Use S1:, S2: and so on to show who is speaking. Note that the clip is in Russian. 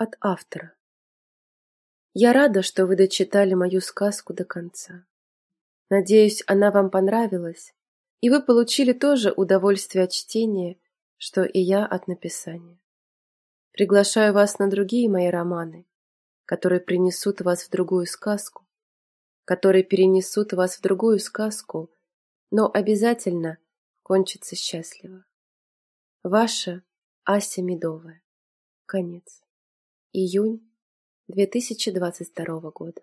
S1: От автора. Я рада, что вы дочитали мою сказку до конца. Надеюсь, она вам понравилась, и вы получили то же удовольствие от чтения, что и я от написания. Приглашаю вас на другие мои романы, которые принесут вас в другую сказку, которые перенесут вас в другую сказку, но обязательно кончатся счастливо. Ваша Ася Медовая. Конец. Июнь 2022 года.